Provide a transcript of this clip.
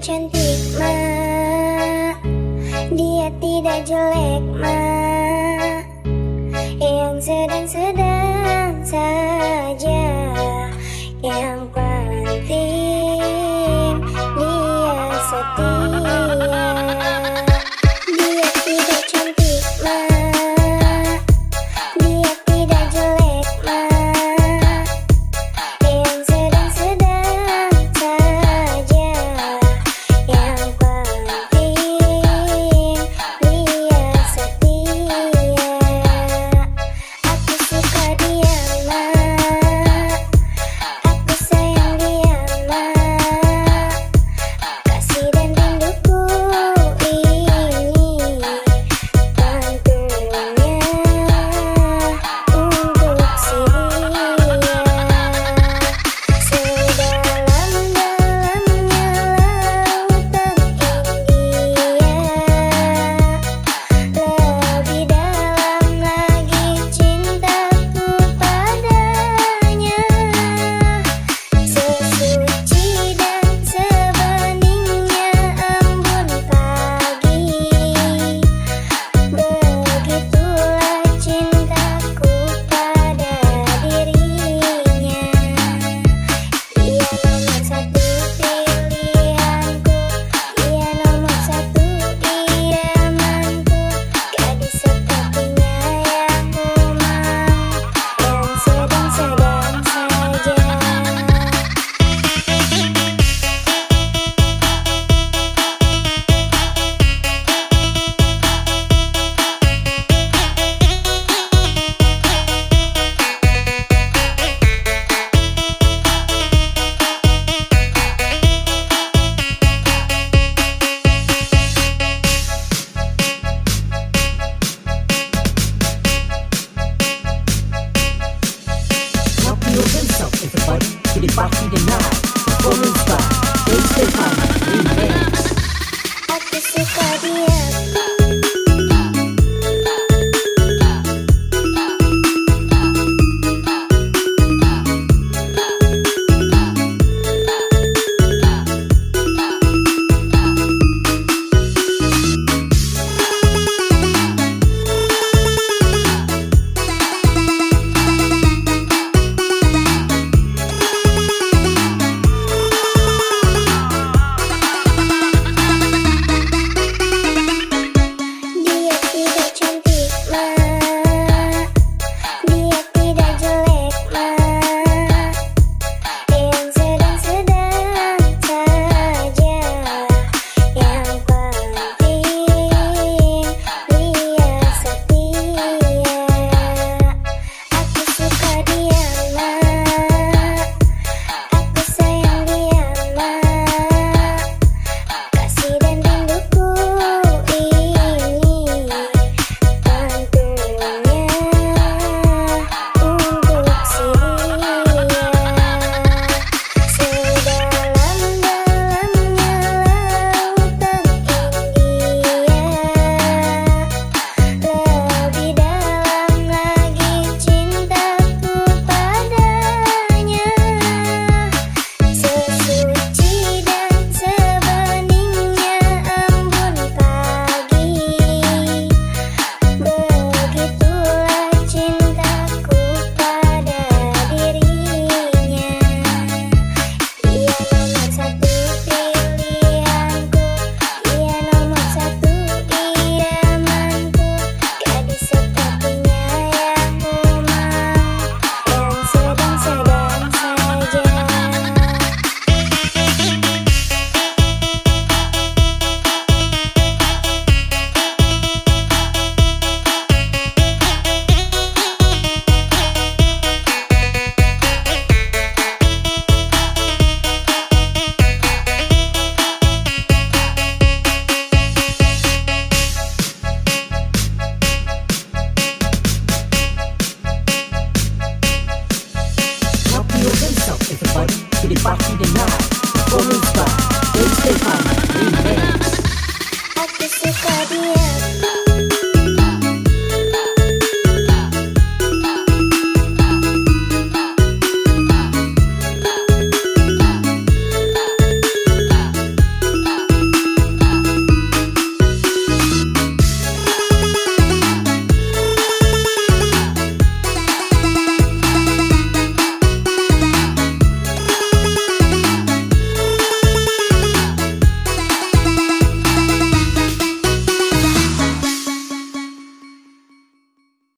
cantik ma. Dia tidak jelek ma. Yang sedang-sedang saja. Move.